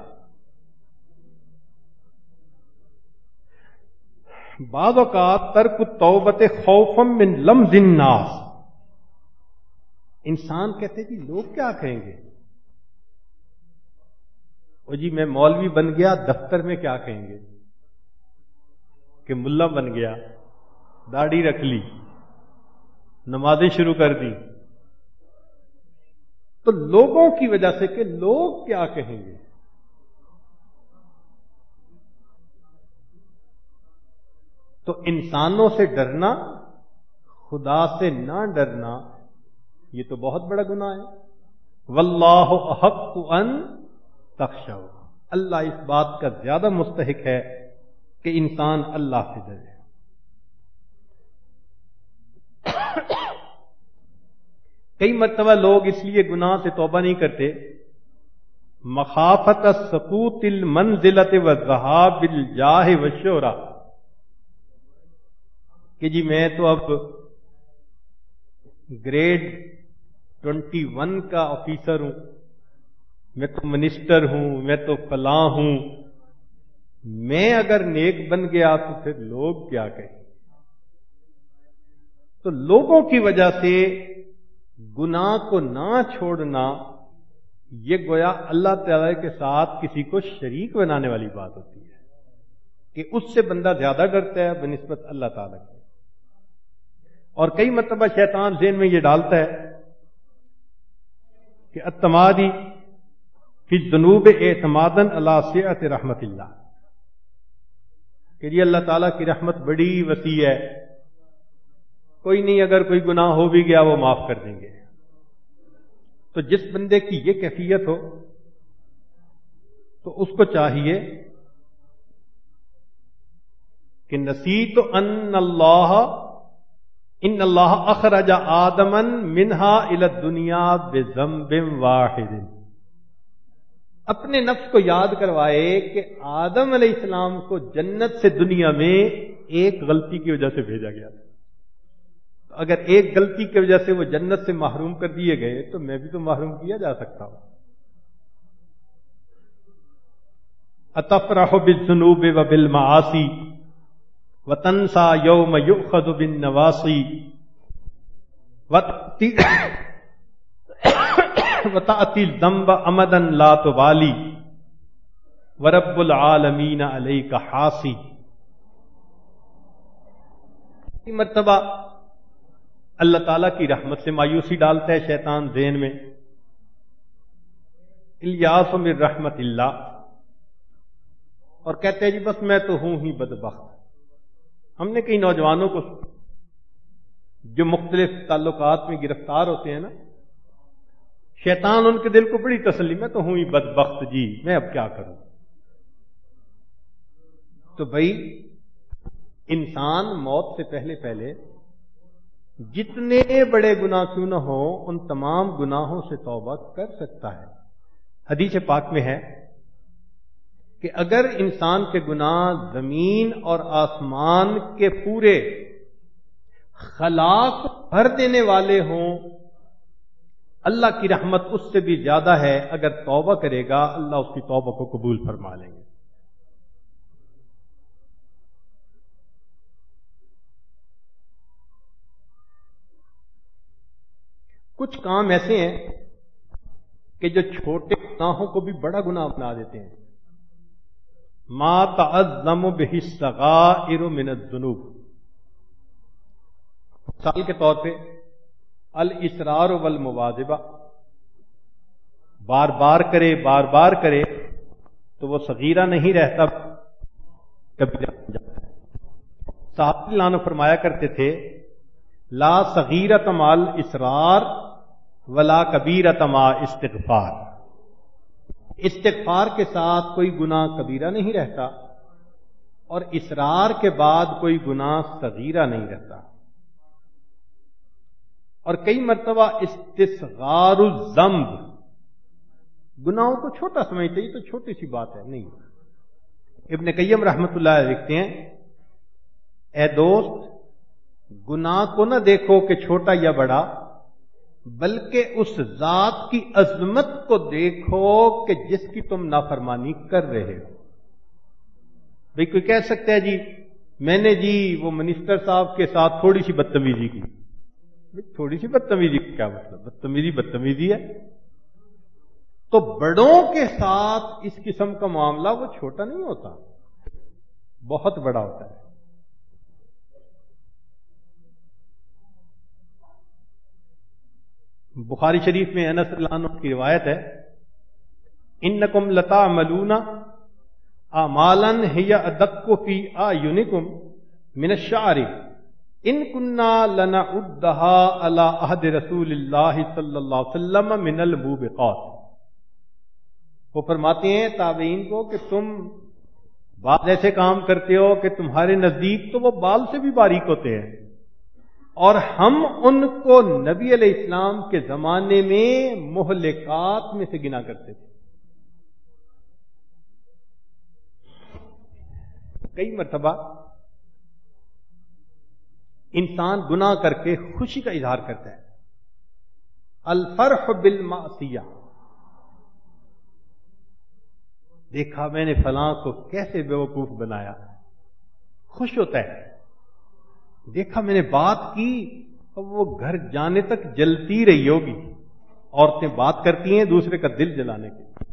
A: بعض اوقات ترک توبت خوفم من لمز الناس۔ انسان کہتے جی لوگ کیا کہیں گے؟ وہ جی میں مولوی بن گیا، دفتر میں کیا کہیں گے؟ کہ ملا بن گیا، داڑھی رکھ لی، نمازیں شروع کر دی تو لوگوں کی وجہ سے کہ لوگ کیا کہیں گے؟ تو انسانوں سے ڈرنا، خدا سے نہ ڈرنا، یہ تو بہت بڑا گناہ ہے۔ واللہ احق ان تخشو اللہ اس بات کا زیادہ مستحق ہے۔ کہ انسان اللہ سے ڈرے۔ کئی مرتبہ لوگ اس لیے گناہ سے توبہ نہیں کرتے۔ مخافت سکوت المنزلت و ذہاب الجاہ و شورا کہ جی میں تو اب گریڈ ٹوینٹی ون کا آفیسر ہوں۔ میں تو منسٹر ہوں، میں تو فلاں ہوں۔ میں اگر نیک بن گیا تو پھر لوگ کیا کہیں؟ تو لوگوں کی وجہ سے گناہ کو نہ چھوڑنا، یہ گویا اللہ تعالی کے ساتھ کسی کو شریک بنانے والی بات ہوتی ہے کہ اس سے بندہ زیادہ ڈرتا ہے، بنسبت اللہ تعالی کے اور کئی مرتبہ شیطان ذہن میں یہ ڈالتا ہے کہ اتمادی فی جنوب اعتمادن اللہ سیات رحمت اللہ۔ کہ جی اللہ تعالیٰ کی رحمت بڑی وسیع ہے۔ کوئی نہیں، اگر کوئی گناہ ہو بھی گیا، وہ معاف کر دیں گے۔ تو جس بندے کی یہ کیفیت ہو، تو اس کو چاہیے کہ نصیت ان اللہ ان اللہ اخرج آدمن منہا الت دنیا بے زم واحد۔ اپنے نفس کو یاد کروائے کہ آدم علیہ السلام کو جنت سے دنیا میں ایک غلطی کی وجہ سے بھیجا گیا تھا۔ اگر ایک غلطی کی وجہ سے وہ جنت سے محروم کر دیے گئے تو میں بھی تو محروم کیا جا سکتا ہوں۔ اتفراہ بن جنوب و بل معاسی وطنسا یوم یوخد بن نواسی وطاطی دمب امدن لات والی ورب العالمین علیہ کا ہاسی مرتبہ اللہ تعالیٰ کی رحمت سے مایوسی ڈالتا ہے شیطان ذہن میں. الیاس من رحمت اللہ. اور کہتے ہیں جی بس میں تو ہوں ہی بدبخت. ہم نے کئی نوجوانوں کو جو مختلف تعلقات میں گرفتار ہوتے ہیں نا شیطان ان کے دل کو بڑی تسلی میں تو ہوں ہی بدبخت جی میں اب کیا کروں؟ تو بھائی، انسان موت سے پہلے پہلے جتنے بڑے گنا کیوں نہ ہو ان تمام گناہوں سے توبہ کر سکتا ہے۔ حدیث پاک میں ہے کہ اگر انسان کے گناہ زمین اور آسمان کے پورے خلاق بھر دینے والے ہوں اللہ کی رحمت اس سے بھی زیادہ ہے اگر توبہ کرے گا، اللہ اس کی توبہ کو قبول فرما لیں گے۔ کچھ کام ایسے ہیں کہ جو چھوٹے گناہوں کو بھی بڑا گناہ بنا دیتے ہیں۔ ما تعظم به الصغائر من الذنوب۔ مثال کے طور پہ الاسرار والمواظبہ۔ بار بار کرے، بار بار کرے تو وہ صغیرہ نہیں رہتا۔ کبھی صاحب لانو فرمایا کرتے تھے، لا صغیرت مال اسرار ولا کبیرت ما استغفار۔ استغفار کے ساتھ کوئی گنا کبیرہ نہیں رہتا اور اسرار کے بعد کوئی گنا صغیرہ نہیں رہتا۔ اور کئی مرتبہ استصغار الزمب گناہوں کو چھوٹا سمجھتے ہی تو چھوٹی سی بات ہے، نہیں۔ ابن قیم رحمت اللہ لکھتے ہیں، اے دوست، گناہ کو نہ دیکھو کہ چھوٹا یا بڑا، بلکہ اس ذات کی عظمت کو دیکھو کہ جس کی تم نافرمانی کر رہے ہو۔ بھائی کوئی کہہ سکتا ہے جی میں نے جی وہ منسٹر صاحب کے ساتھ تھوڑی سی بدتمیزی کی۔ تھوڑی سی بدتمیزی کیا مطلب؟ بدتمیزی بدتمیزی ہے۔ تو بڑوں کے ساتھ اس قسم کا معاملہ وہ چھوٹا نہیں ہوتا، بہت بڑا ہوتا ہے۔ بخاری شریف میں انس اللہ کی روایت ہے ان نقم لتا ملونا آ مالن یا ادک فی آ یونیکم منشاری ان کنا لنا ادہا اللہ عہد رسول اللہ صلی اللہ علیہ وسلم من الموبقات۔ وہ فرماتے ہیں تابعین کو کہ تم بعض ایسے کام کرتے ہو کہ تمہارے نزدیک تو وہ بال سے بھی باریک ہوتے ہیں۔ اور ہم ان کو نبی علیہ السلام کے زمانے میں محلکات میں سے گنا کرتے تھے۔ کئی مرتبہ انسان گنا کر کے خوشی کا اظہار کرتا ہے۔ الفرح بالمعصیہ۔ دیکھا میں نے فلاں کو کیسے بے وقوف بنایا۔ خوش ہوتا ہے۔ دیکھا میں نے بات کی وہ گھر جانے تک جلتی رہی ہوگی۔ عورتیں بات کرتی ہیں دوسرے کا دل جلانے کے۔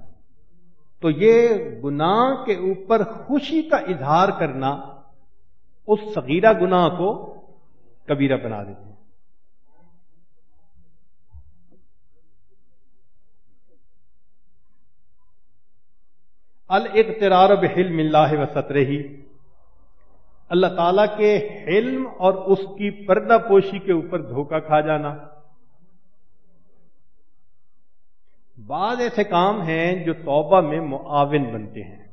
A: تو یہ گناہ کے اوپر خوشی کا اظہار کرنا اس صغیرہ گناہ کو کبیرہ بنا دیتے ہیں۔ الاقترار بحلم اللہ و سترہی اللہ تعالی کے حلم اور اس کی پردہ پوشی کے اوپر دھوکہ کھا جانا۔ بعض ایسے کام ہیں جو توبہ میں معاون بنتے ہیں۔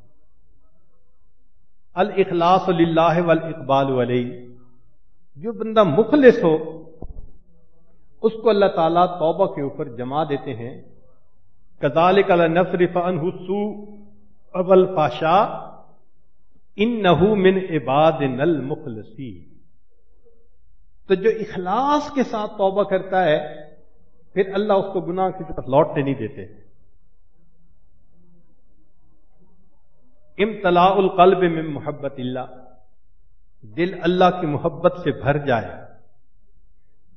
A: الاخلاص للہ والاقبال علیہ۔ جو بندہ مخلص ہو، اس کو اللہ تعالیٰ توبہ کے اوپر جما دیتے ہیں۔ کزال کل نصرف انحسو اول پاشا ان نحو من عباد نل مخلسی تو جو اخلاص کے ساتھ توبہ کرتا ہے، پھر اللہ اس کو گناہ کی طرف لوٹنے نہیں دیتے۔ امتلاء القلب میں محبت اللہ۔ دل اللہ کی محبت سے بھر جائے۔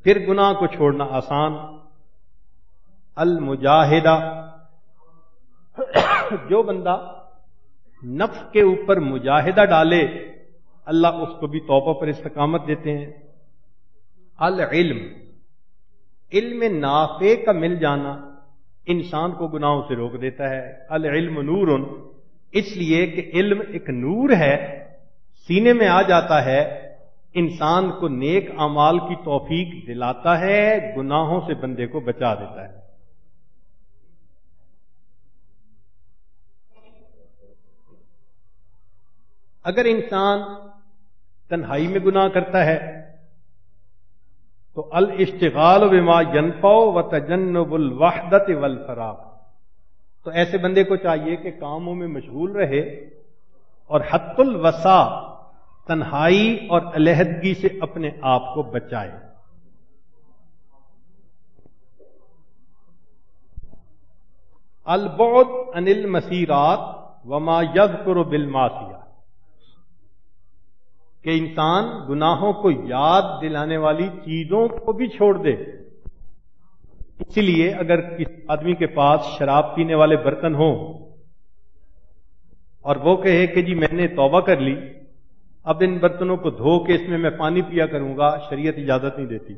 A: پھر گناہ کو چھوڑنا آسان۔ المجاہدہ۔ جو بندہ نفس کے اوپر مجاہدہ ڈالے، اللہ اس کو بھی توبہ پر استقامت دیتے ہیں۔ العلم۔ علم نافع کا مل جانا انسان کو گناہوں سے روک دیتا ہے۔ العلم نور۔ اس لیے کہ علم ایک نور ہے۔ سینے میں آ جاتا ہے، انسان کو نیک امال کی توفیق دلاتا ہے، گناہوں سے بندے کو بچا دیتا ہے۔ اگر انسان تنہائی میں گناہ کرتا ہے، تو الاشتغال بما ینفو و تجنب الوحدت والفراق۔ تو ایسے بندے کو چاہیے کہ کاموں میں مشغول رہے اور حت الوسا تنہائی اور علیحدگی سے اپنے آپ کو بچائے۔ البعد انل مسیرات وما یز کرو کہ انسان گناہوں کو یاد دلانے والی چیزوں کو بھی چھوڑ دے۔ اسی لیے اگر کسی آدمی کے پاس شراب پینے والے برتن ہوں اور وہ کہے کہ جی میں نے توبہ کر لی اب ان برتنوں کو دھو کے اس میں میں پانی پیا کروں گا، شریعت اجازت نہیں دیتی۔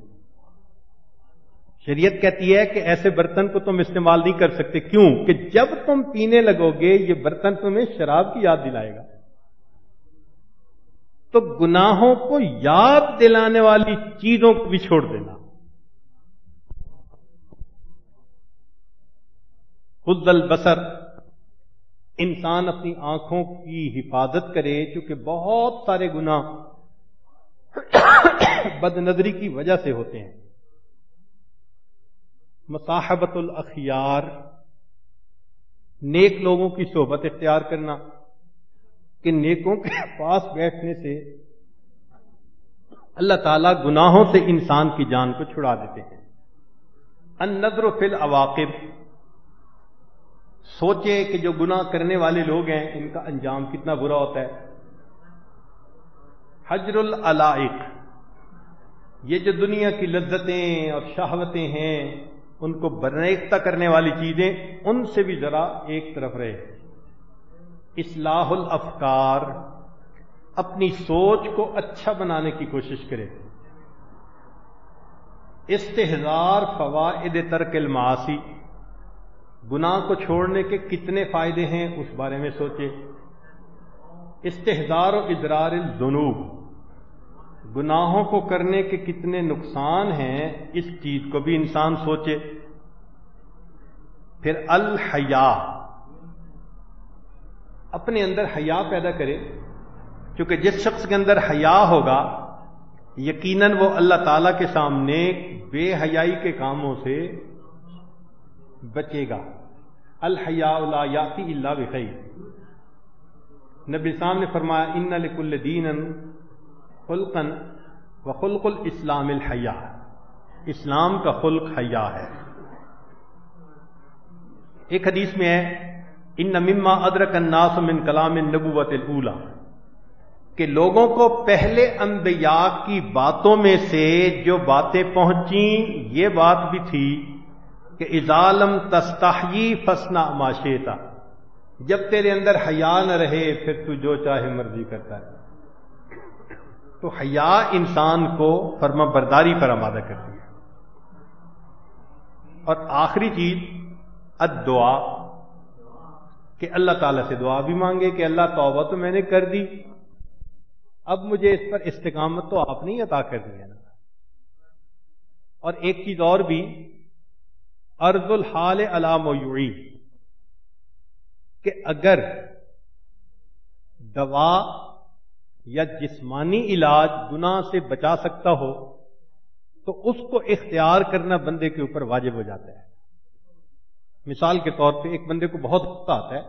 A: شریعت کہتی ہے کہ ایسے برتن کو تم استعمال نہیں کر سکتے۔ کیوں؟ کہ جب تم پینے لگو گے یہ برتن تمہیں شراب کی یاد دلائے گا۔ تو گناہوں کو یاد دلانے والی چیزوں کو بھی چھوڑ دینا۔ خود البصر انسان اپنی آنکھوں کی حفاظت کرے، چونکہ بہت سارے گنا بد نظری کی وجہ سے ہوتے ہیں۔ مصاحبت الاخیار، نیک لوگوں کی صحبت اختیار کرنا، کہ نیکوں کے پاس بیٹھنے سے اللہ تعالی گناہوں سے انسان کی جان کو چھڑا دیتے ہیں۔ ان نظر و فل سوچے کہ جو گناہ کرنے والے لوگ ہیں، ان کا انجام کتنا برا ہوتا ہے۔ حجر العلائق، یہ جو دنیا کی لذتیں اور شہوتیں ہیں، ان کو برنیکتا کرنے والی چیزیں، ان سے بھی ذرا ایک طرف رہے۔ اصلاح الافکار، اپنی سوچ کو اچھا بنانے کی کوشش کرے۔ استحزار فوائد ترک الماسی گناہ کو چھوڑنے کے کتنے فائدے ہیں اس بارے میں سوچے استحزار و ادرار الذنوب۔ گناہوں کو کرنے کے کتنے نقصان ہیں اس چیز کو بھی انسان سوچے۔ پھر الحیا۔ اپنے اندر حیا پیدا کرے۔ کیونکہ جس شخص کے اندر حیا ہوگا، یقیناً وہ اللہ تعالی کے سامنے بے حیائی کے کاموں سے بچے گا۔ الحیا یاتی اللہ بخی نبی صاحب نے فرمایا، ان لکل دین خلقن و خلق الاسلام الحیا اسلام کا خلق حیا ہے۔ ایک حدیث میں ہے، ان مما ادرک الناس من کلام نبوت الاولا کہ لوگوں کو پہلے انبیاء کی باتوں میں سے جو باتیں پہنچیں، یہ بات بھی تھی کہ ازالم تستحی فسنا معاشیتا جب تیرے اندر حیا نہ رہے، پھر تو جو چاہے مرضی کرتا ہے تو حیا انسان کو فرما برداری پر آمادہ کرتی ہے۔ اور آخری چیز ادعا کہ اللہ تعالی سے دعا بھی مانگے کہ اللہ توبہ تو میں نے کر دی، اب مجھے اس پر استقامت تو آپ نے ہی عطا کر دی ہے نا۔ اور ایک چیز اور بھی ارض الحال علام کہ اگر دوا یا جسمانی علاج گنا سے بچا سکتا ہو، تو اس کو اختیار کرنا بندے کے اوپر واجب ہو جاتا ہے۔ مثال کے طور پہ ایک بندے کو بہت غصہ آتا ہے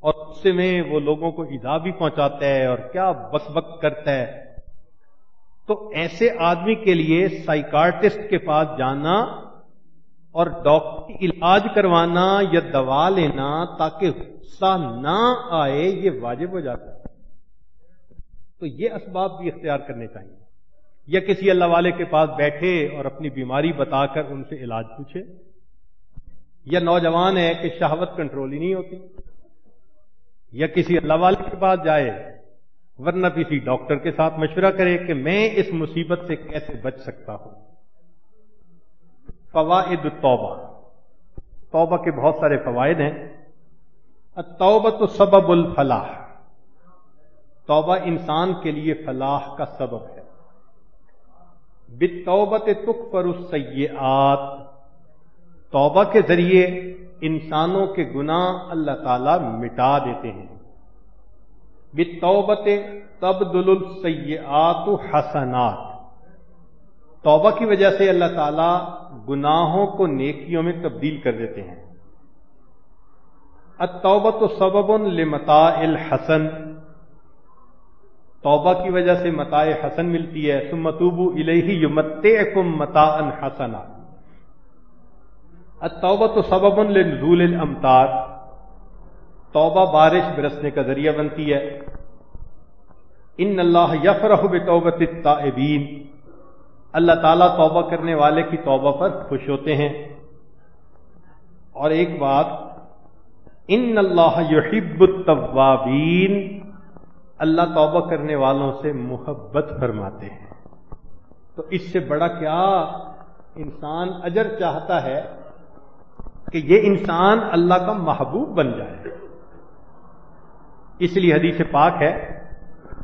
A: اور غصے میں وہ لوگوں کو ایزا بھی پہنچاتا ہے اور کیا بک بک کرتا ہے۔ تو ایسے آدمی کے لیے سائیکارٹسٹ کے پاس جانا اور ڈاکٹر علاج کروانا یا دوا لینا تاکہ غصہ نہ آئے، یہ واجب ہو جاتا ہے۔ تو یہ اسباب بھی اختیار کرنے چاہیے۔ یا کسی اللہ والے کے پاس بیٹھے اور اپنی بیماری بتا کر ان سے علاج پوچھے۔ یا نوجوان ہے کہ شہوت کنٹرول ہی نہیں ہوتی۔ یا کسی اللہ والے کے پاس جائے، ورنہ کسی ڈاکٹر کے ساتھ مشورہ کرے کہ میں اس مصیبت سے کیسے بچ سکتا ہوں۔ فوائد التوبہ۔ توبہ کے بہت سارے فوائد ہیں۔ تو سبب الفلاح۔ توبہ انسان کے لیے فلاح کا سبب ہے۔ بتوبت تک پر السیئات۔ توبہ کے ذریعے انسانوں کے گناہ اللہ تعالی مٹا دیتے ہیں۔ بتوبت تبدل السیئات حسنات۔ توبہ کی وجہ سے اللہ تعالی گناہوں کو نیکیوں میں تبدیل کر دیتے ہیں۔ اتوبت سبب لمتا الحسن۔ توبہ کی وجہ سے متا حسن ملتی ہے۔ سمتوبو الہی یمت کم متا ان حسنا۔ اتوبت سبب لنزول الامتار توبہ بارش برسنے کا ذریعہ بنتی ہے۔ ان اللہ یفرح بتوبت التائبین۔ اللہ تعالیٰ توبہ کرنے والے کی توبہ پر خوش ہوتے ہیں۔ اور ایک بات، ان اللہ یحب التوابین، اللہ توبہ کرنے والوں سے محبت فرماتے ہیں۔ تو اس سے بڑا کیا انسان اجر چاہتا ہے کہ یہ انسان اللہ کا محبوب بن جائے۔ اس لیے حدیث پاک ہے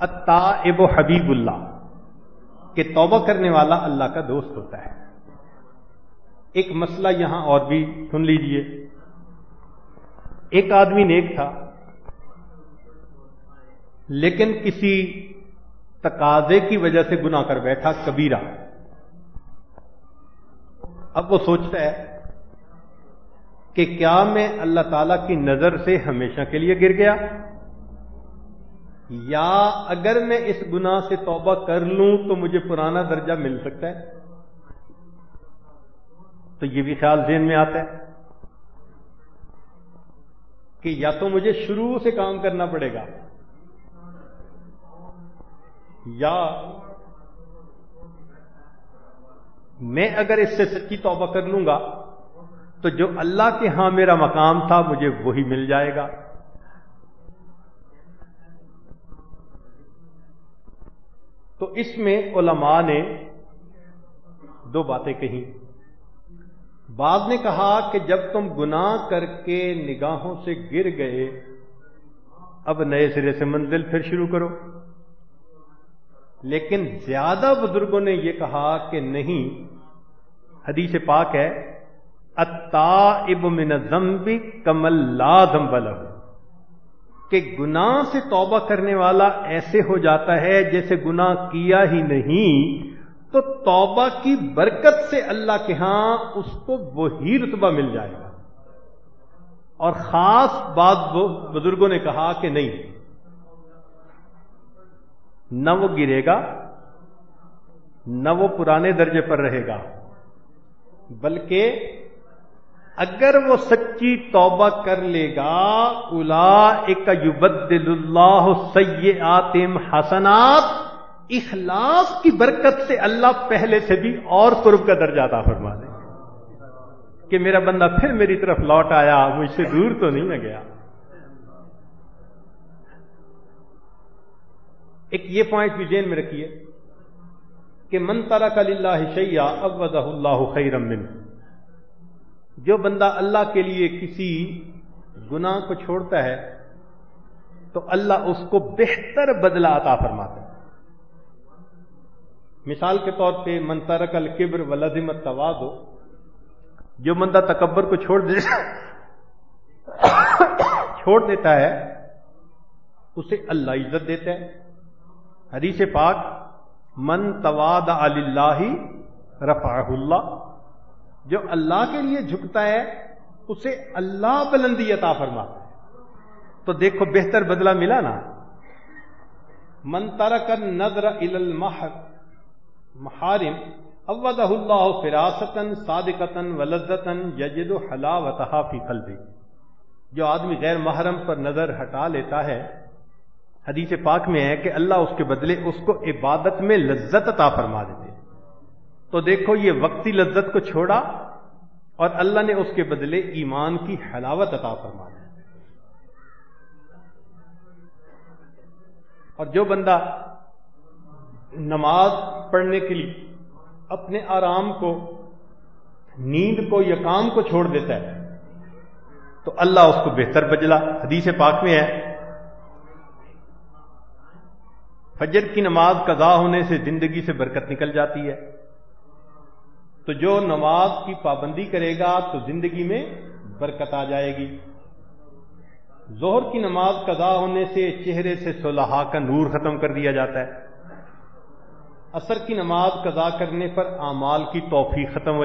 A: اتا اب و حبیب اللہ۔ کہ توبہ کرنے والا اللہ کا دوست ہوتا ہے۔ ایک مسئلہ یہاں اور بھی سن لیجیے۔ ایک آدمی نیک تھا، لیکن کسی تقاضے کی وجہ سے گنا کر بیٹھا، کبیرہ۔ اب وہ سوچتا ہے کہ کیا میں اللہ تعالی کی نظر سے ہمیشہ کے لیے گر گیا؟ یا اگر میں اس گناہ سے توبہ کر لوں تو مجھے پرانا درجہ مل سکتا ہے؟ تو یہ بھی خیال ذہن میں آتا ہے کہ یا تو مجھے شروع سے کام کرنا پڑے گا یا میں اگر اس سے سچی توبہ کر لوں گا تو جو اللہ کے ہاں میرا مقام تھا مجھے وہی مل جائے گا۔ تو اس میں علماء نے دو باتیں کہیں۔ بعض نے کہا کہ جب تم گناہ کر کے نگاہوں سے گر گئے، اب نئے سرے سے منزل پھر شروع کرو۔ لیکن زیادہ بزرگوں نے یہ کہا کہ نہیں، حدیث پاک ہے اتا اب من زمبی کمل لازم بلو کہ گناہ سے توبہ کرنے والا ایسے ہو جاتا ہے جیسے گناہ کیا ہی نہیں، تو توبہ کی برکت سے اللہ کے ہاں اس کو وہی رتبہ مل جائے گا۔ اور خاص بات بزرگوں نے کہا کہ نہیں، نہ وہ گرے گا، نہ وہ پرانے درجے پر رہے گا، بلکہ اگر وہ سچی توبہ کر لے گا الا ایک یبدل اللہ سیئاتم حسنات، اخلاص کی برکت سے اللہ پہلے سے بھی اور قرب کا درجہ عطا فرما دے۔ کہ میرا بندہ پھر میری طرف لوٹ آیا، مجھ سے دور تو نہیں نہ گیا۔ ایک یہ پوائنٹ بھی ذہن میں رکھیے کہ من ترک اللہ شیا ابدہ اللہ خیرم من جو بندہ اللہ کے لیے کسی گناہ کو چھوڑتا ہے، تو اللہ اس کو بہتر بدلہ عطا فرماتا ہے۔ مثال کے طور پہ منترک القبر و لازمت تواد ہو جو بندہ تکبر کو چھوڑ دے چھوڑ دیتا ہے، اسے اللہ عزت دیتا ہے۔ حدیث پاک، من تواد اللہ رفع اللہ جو اللہ کے لیے جھکتا ہے، اسے اللہ بلندی عطا فرماتا ہے تو دیکھو بہتر بدلہ ملا نا۔ من ترک نظر المحر محارم اودہ اللہ فراستن صادقتن ولزتن یجد حلاوتہ فی قلبی۔ جو آدمی غیر محرم پر نظر ہٹا لیتا ہے، حدیث پاک میں ہے کہ اللہ اس کے بدلے اس کو عبادت میں لذت عطا فرما دیتے تو دیکھو یہ وقتی لذت کو چھوڑا اور اللہ نے اس کے بدلے ایمان کی حلاوت عطا فرما دی۔ اور جو بندہ نماز پڑھنے کے لیے اپنے آرام کو، نیند کو یا کام کو چھوڑ دیتا ہے، تو اللہ اس کو بہتر بجلا حدیث پاک میں ہے۔ فجر کی نماز قضا ہونے سے زندگی سے برکت نکل جاتی ہے۔ تو جو نماز کی پابندی کرے گا تو زندگی میں برکت آ جائے گی۔ زہر کی نماز قضا ہونے سے چہرے سے سلحا کا نور ختم کر دیا جاتا ہے۔ اثر کی نماز قضا کرنے پر اعمال کی توفیق ختم ہو جائے